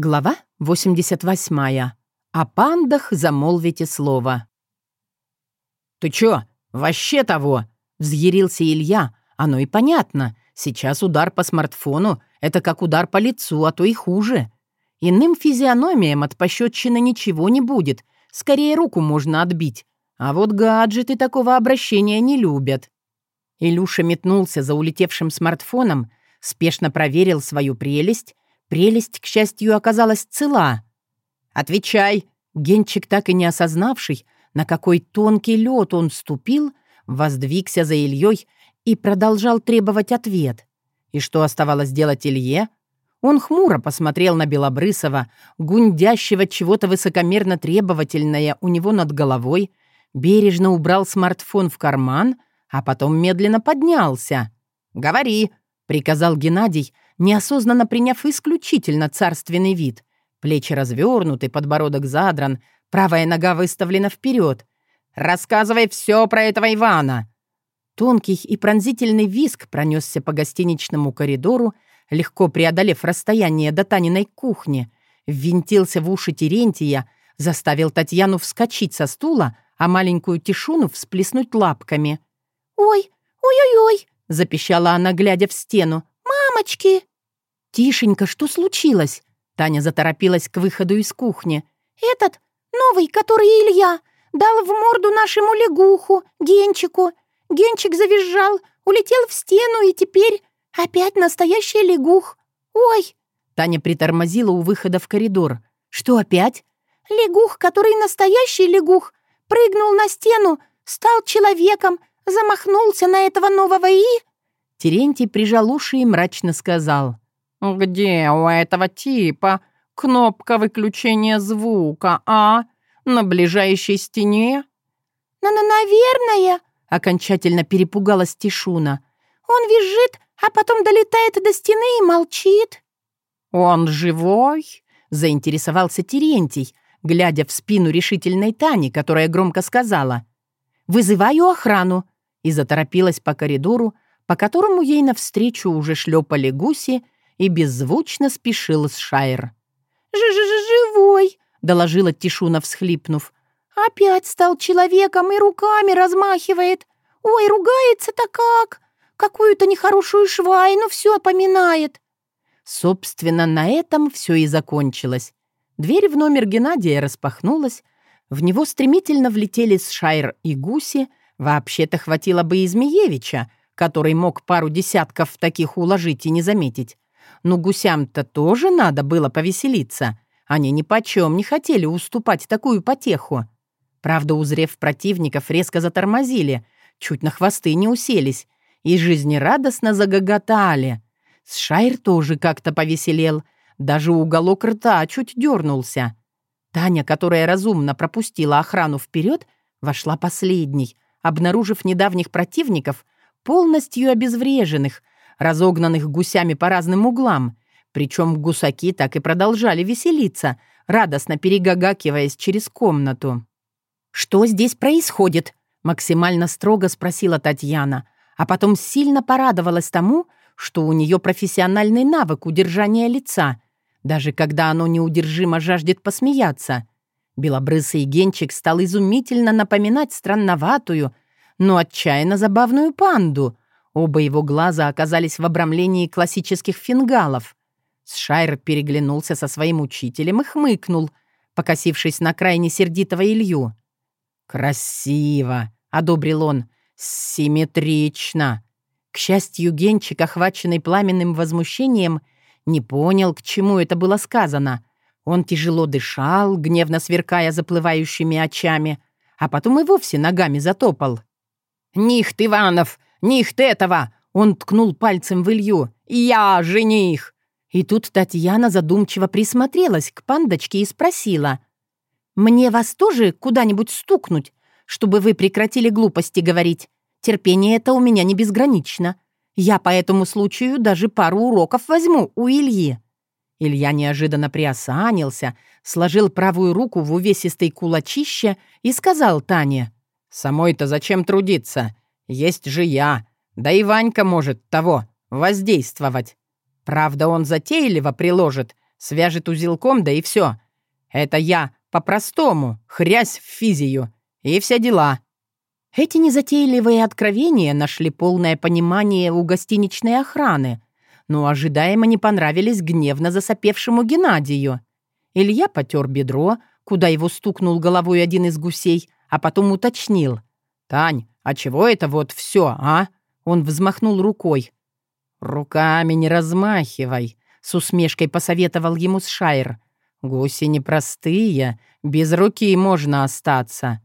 Глава 88. О пандах замолвите слово. «Ты чё, вообще того?» — взъярился Илья. «Оно и понятно. Сейчас удар по смартфону — это как удар по лицу, а то и хуже. Иным физиономиям от пощечины ничего не будет. Скорее руку можно отбить. А вот гаджеты такого обращения не любят». Илюша метнулся за улетевшим смартфоном, спешно проверил свою прелесть Прелесть, к счастью, оказалась цела. «Отвечай!» Генчик, так и не осознавший, на какой тонкий лед он ступил, воздвигся за Ильей и продолжал требовать ответ. И что оставалось делать Илье? Он хмуро посмотрел на Белобрысова, гундящего чего-то высокомерно требовательное у него над головой, бережно убрал смартфон в карман, а потом медленно поднялся. «Говори!» — приказал Геннадий, неосознанно приняв исключительно царственный вид. Плечи развернуты, подбородок задран, правая нога выставлена вперед. «Рассказывай все про этого Ивана!» Тонкий и пронзительный виск пронесся по гостиничному коридору, легко преодолев расстояние до Таниной кухни, ввинтился в уши Терентия, заставил Татьяну вскочить со стула, а маленькую Тишуну всплеснуть лапками. «Ой, ой-ой-ой!» — запищала она, глядя в стену. «Мамочки!» «Тишенько, что случилось?» Таня заторопилась к выходу из кухни. «Этот, новый, который Илья, дал в морду нашему лягуху, Генчику. Генчик завизжал, улетел в стену и теперь опять настоящий лягух. Ой!» Таня притормозила у выхода в коридор. «Что опять?» «Лягух, который настоящий лягух, прыгнул на стену, стал человеком, замахнулся на этого нового и...» Терентий прижал уши и мрачно сказал. «Где у этого типа кнопка выключения звука, а? На ближайшей стене?» «Ну, ну, наверное», — окончательно перепугалась Тишуна. «Он визжит, а потом долетает до стены и молчит». «Он живой?» — заинтересовался Терентий, глядя в спину решительной Тани, которая громко сказала. «Вызываю охрану», и заторопилась по коридору, по которому ей навстречу уже шлепали гуси и беззвучно спешил Шайр. «Ж-ж-ж-живой!» — доложила Тишуна, всхлипнув. «Опять стал человеком и руками размахивает. Ой, ругается-то как! Какую-то нехорошую швайну все поминает!» Собственно, на этом все и закончилось. Дверь в номер Геннадия распахнулась, в него стремительно влетели Шайр и Гуси, вообще-то хватило бы и Змеевича, который мог пару десятков таких уложить и не заметить. Но гусям-то тоже надо было повеселиться. Они ни почем не хотели уступать такую потеху. Правда, узрев противников, резко затормозили, чуть на хвосты не уселись и жизнерадостно загоготали. Сшайр тоже как-то повеселел, даже уголок рта чуть дернулся. Таня, которая разумно пропустила охрану вперед, вошла последней, обнаружив недавних противников, полностью обезвреженных, разогнанных гусями по разным углам. Причем гусаки так и продолжали веселиться, радостно перегагакиваясь через комнату. «Что здесь происходит?» — максимально строго спросила Татьяна, а потом сильно порадовалась тому, что у нее профессиональный навык удержания лица, даже когда оно неудержимо жаждет посмеяться. Белобрысый генчик стал изумительно напоминать странноватую, но отчаянно забавную панду — Оба его глаза оказались в обрамлении классических фингалов. Сшайр переглянулся со своим учителем и хмыкнул, покосившись на крайне сердитого Илью. «Красиво!» — одобрил он. «Симметрично!» К счастью, Генчик, охваченный пламенным возмущением, не понял, к чему это было сказано. Он тяжело дышал, гневно сверкая заплывающими очами, а потом и вовсе ногами затопал. «Нихт, Иванов! Нихт этого!» Он ткнул пальцем в Илью. «Я жених!» И тут Татьяна задумчиво присмотрелась к пандочке и спросила. «Мне вас тоже куда-нибудь стукнуть, чтобы вы прекратили глупости говорить? Терпение это у меня не безгранично. Я по этому случаю даже пару уроков возьму у Ильи». Илья неожиданно приосанился, сложил правую руку в увесистый кулачище и сказал Тане. «Самой-то зачем трудиться? Есть же я. Да и Ванька может того воздействовать. Правда, он затейливо приложит, свяжет узелком, да и все. Это я по-простому, хрясь в физию. И все дела». Эти незатейливые откровения нашли полное понимание у гостиничной охраны, но ожидаемо не понравились гневно засопевшему Геннадию. Илья потер бедро, куда его стукнул головой один из гусей, а потом уточнил. «Тань, а чего это вот все, а?» Он взмахнул рукой. «Руками не размахивай», — с усмешкой посоветовал ему Сшайр. «Гуси непростые, без руки можно остаться».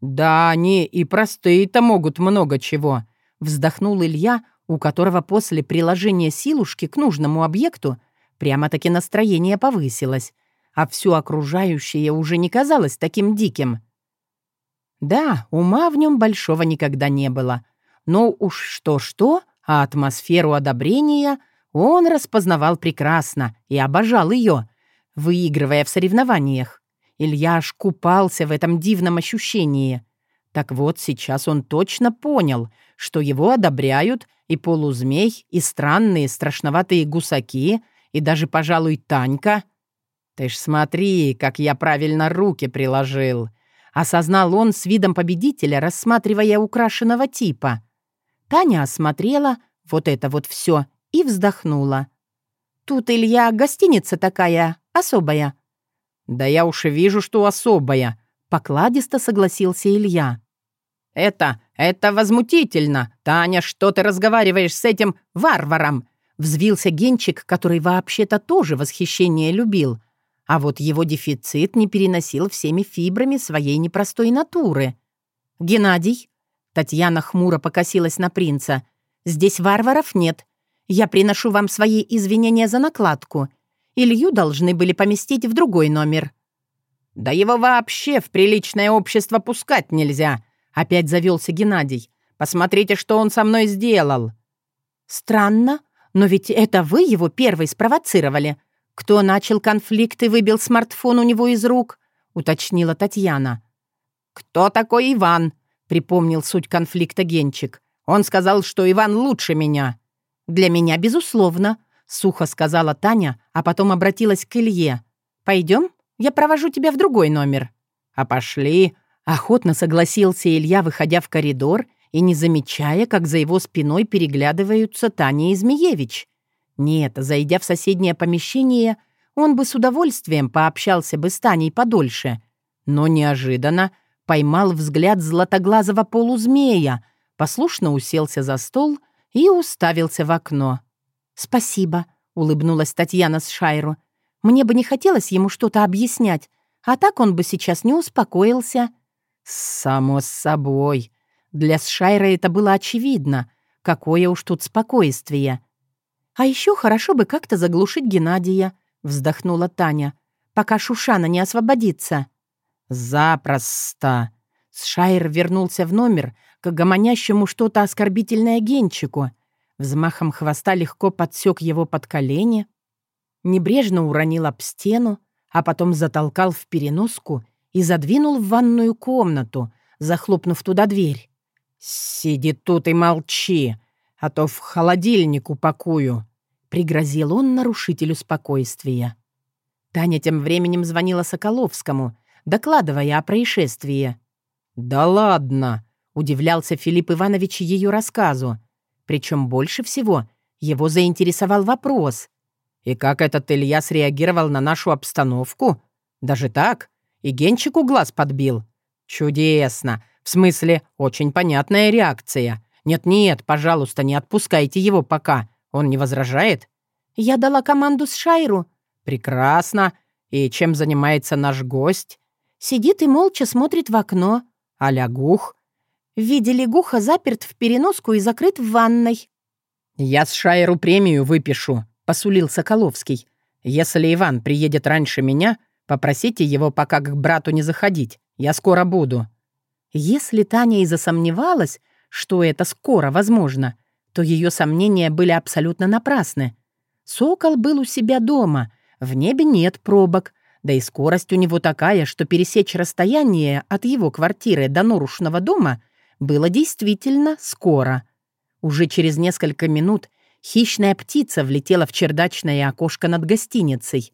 «Да они и простые-то могут много чего», — вздохнул Илья, у которого после приложения силушки к нужному объекту прямо-таки настроение повысилось, а все окружающее уже не казалось таким диким. Да, ума в нем большого никогда не было, но уж что-что, а атмосферу одобрения он распознавал прекрасно и обожал ее, выигрывая в соревнованиях. Илья аж купался в этом дивном ощущении. Так вот, сейчас он точно понял, что его одобряют и полузмей, и странные страшноватые гусаки, и даже, пожалуй, Танька. «Ты ж смотри, как я правильно руки приложил!» Осознал он с видом победителя, рассматривая украшенного типа. Таня осмотрела вот это вот все и вздохнула. «Тут, Илья, гостиница такая, особая. «Да я уж и вижу, что особая», — покладисто согласился Илья. «Это, это возмутительно! Таня, что ты разговариваешь с этим варваром?» Взвился Генчик, который вообще-то тоже восхищение любил. А вот его дефицит не переносил всеми фибрами своей непростой натуры. «Геннадий?» Татьяна хмуро покосилась на принца. «Здесь варваров нет. Я приношу вам свои извинения за накладку. Илью должны были поместить в другой номер». «Да его вообще в приличное общество пускать нельзя», — опять завелся Геннадий. «Посмотрите, что он со мной сделал». «Странно, но ведь это вы его первый спровоцировали. Кто начал конфликт и выбил смартфон у него из рук?» — уточнила Татьяна. «Кто такой Иван?» — припомнил суть конфликта Генчик. «Он сказал, что Иван лучше меня». «Для меня, безусловно», Сухо сказала Таня, а потом обратилась к Илье. «Пойдем? Я провожу тебя в другой номер». «А пошли!» Охотно согласился Илья, выходя в коридор и не замечая, как за его спиной переглядываются Таня и Змеевич. Нет, зайдя в соседнее помещение, он бы с удовольствием пообщался бы с Таней подольше. Но неожиданно поймал взгляд златоглазого полузмея, послушно уселся за стол и уставился в окно. «Спасибо», — улыбнулась Татьяна с Шайру. «Мне бы не хотелось ему что-то объяснять, а так он бы сейчас не успокоился». «Само собой. Для Сшайра это было очевидно. Какое уж тут спокойствие». «А еще хорошо бы как-то заглушить Геннадия», — вздохнула Таня, «пока Шушана не освободится». «Запросто». Сшайр вернулся в номер к гомонящему что-то оскорбительное Генчику взмахом хвоста легко подсек его под колени, небрежно уронил об стену, а потом затолкал в переноску и задвинул в ванную комнату, захлопнув туда дверь. «Сиди тут и молчи, а то в холодильник упакую», — пригрозил он нарушителю спокойствия. Таня тем временем звонила Соколовскому, докладывая о происшествии. «Да ладно!» — удивлялся Филипп Иванович ее рассказу. Причем больше всего его заинтересовал вопрос. «И как этот Илья среагировал на нашу обстановку? Даже так? И Генчику глаз подбил? Чудесно! В смысле, очень понятная реакция. Нет-нет, пожалуйста, не отпускайте его пока. Он не возражает?» «Я дала команду с Шайру». «Прекрасно. И чем занимается наш гость?» «Сидит и молча смотрит в окно». «А лягух?» В виде лягуха заперт в переноску и закрыт в ванной». «Я с Шайеру премию выпишу», — посулил Соколовский. «Если Иван приедет раньше меня, попросите его пока к брату не заходить. Я скоро буду». Если Таня и засомневалась, что это скоро возможно, то ее сомнения были абсолютно напрасны. Сокол был у себя дома, в небе нет пробок, да и скорость у него такая, что пересечь расстояние от его квартиры до Норушного дома было действительно скоро. Уже через несколько минут Хищная птица влетела в чердачное окошко над гостиницей.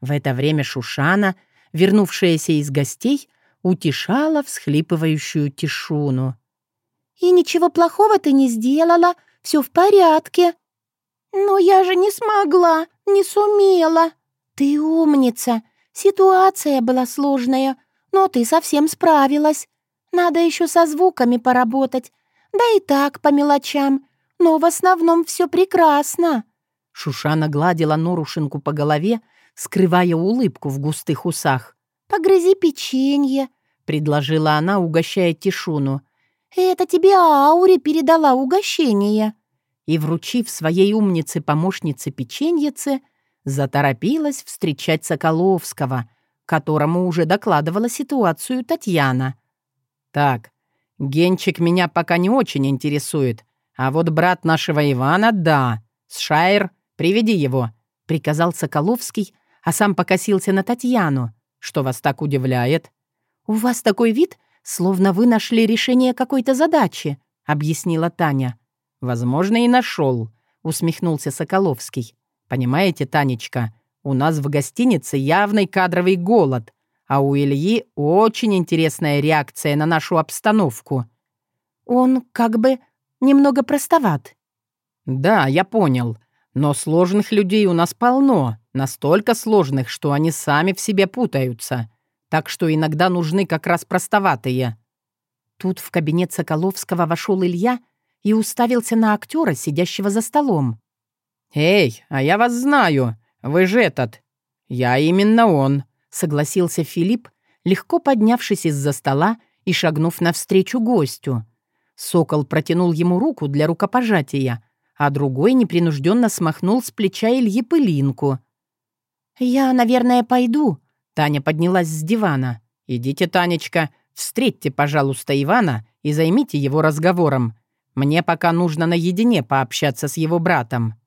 В это время Шушана, вернувшаяся из гостей, утешала всхлипывающую Тишуну. «И ничего плохого ты не сделала, все в порядке». «Но я же не смогла, не сумела». «Ты умница, ситуация была сложная, но ты совсем справилась. Надо еще со звуками поработать, да и так по мелочам, но в основном все прекрасно». Шушана гладила Норушинку по голове, скрывая улыбку в густых усах. «Погрызи печенье», — предложила она, угощая Тишуну. «Это тебе Аури передала угощение». И, вручив своей умнице-помощнице печеньице, заторопилась встречать Соколовского, которому уже докладывала ситуацию Татьяна. «Так, Генчик меня пока не очень интересует, а вот брат нашего Ивана — да. Сшайр, приведи его», — приказал Соколовский, а сам покосился на Татьяну. «Что вас так удивляет?» «У вас такой вид, словно вы нашли решение какой-то задачи», — объяснила Таня. «Возможно, и нашел», — усмехнулся Соколовский. «Понимаете, Танечка, у нас в гостинице явный кадровый голод, а у Ильи очень интересная реакция на нашу обстановку. Он как бы немного простоват. Да, я понял. Но сложных людей у нас полно. Настолько сложных, что они сами в себе путаются. Так что иногда нужны как раз простоватые. Тут в кабинет Соколовского вошел Илья и уставился на актера, сидящего за столом. «Эй, а я вас знаю. Вы же этот. Я именно он согласился Филипп, легко поднявшись из-за стола и шагнув навстречу гостю. Сокол протянул ему руку для рукопожатия, а другой непринужденно смахнул с плеча Ильи пылинку. «Я, наверное, пойду», — Таня поднялась с дивана. «Идите, Танечка, встретьте, пожалуйста, Ивана и займите его разговором. Мне пока нужно наедине пообщаться с его братом».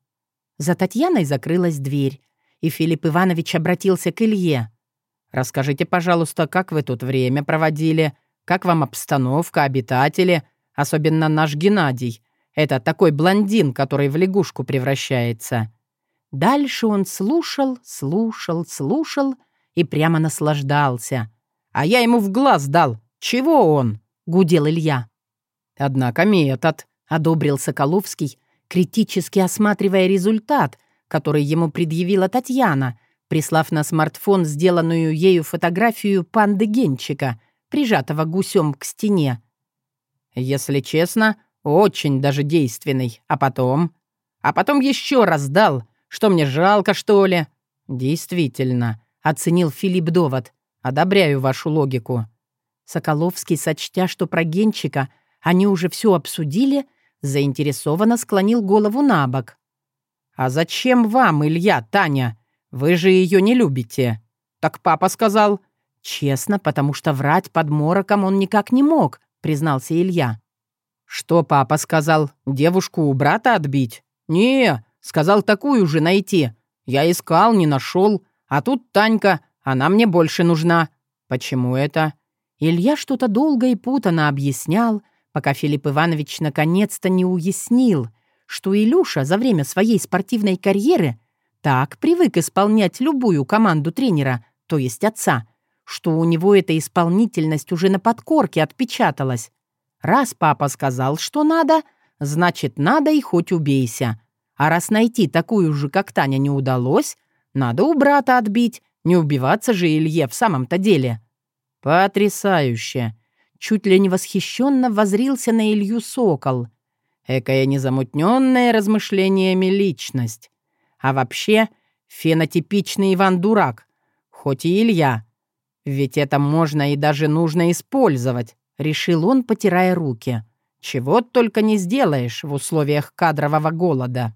За Татьяной закрылась дверь, и Филипп Иванович обратился к Илье. Расскажите, пожалуйста, как вы тут время проводили, как вам обстановка, обитатели, особенно наш Геннадий. Это такой блондин, который в лягушку превращается». Дальше он слушал, слушал, слушал и прямо наслаждался. «А я ему в глаз дал. Чего он?» — гудел Илья. «Однако метод», — одобрил Соколовский, критически осматривая результат, который ему предъявила Татьяна — прислав на смартфон сделанную ею фотографию панды Генчика, прижатого гусем к стене. «Если честно, очень даже действенный. А потом? А потом еще раз дал. Что мне жалко, что ли?» «Действительно», — оценил Филипп довод. «Одобряю вашу логику». Соколовский, сочтя, что про Генчика они уже все обсудили, заинтересованно склонил голову на бок. «А зачем вам, Илья, Таня?» Вы же ее не любите. Так папа сказал. Честно, потому что врать под мороком он никак не мог, признался Илья. Что папа сказал? Девушку у брата отбить? Не, сказал такую же найти. Я искал, не нашел. А тут Танька, она мне больше нужна. Почему это? Илья что-то долго и путано объяснял, пока Филипп Иванович наконец-то не уяснил, что Илюша за время своей спортивной карьеры так привык исполнять любую команду тренера, то есть отца, что у него эта исполнительность уже на подкорке отпечаталась. Раз папа сказал, что надо, значит, надо и хоть убейся. А раз найти такую же, как Таня, не удалось, надо у брата отбить, не убиваться же Илье в самом-то деле. Потрясающе! Чуть ли не восхищенно возрился на Илью Сокол. Экая незамутненная размышлениями личность. А вообще, фенотипичный Иван-дурак. Хоть и Илья. Ведь это можно и даже нужно использовать, решил он, потирая руки. Чего только не сделаешь в условиях кадрового голода.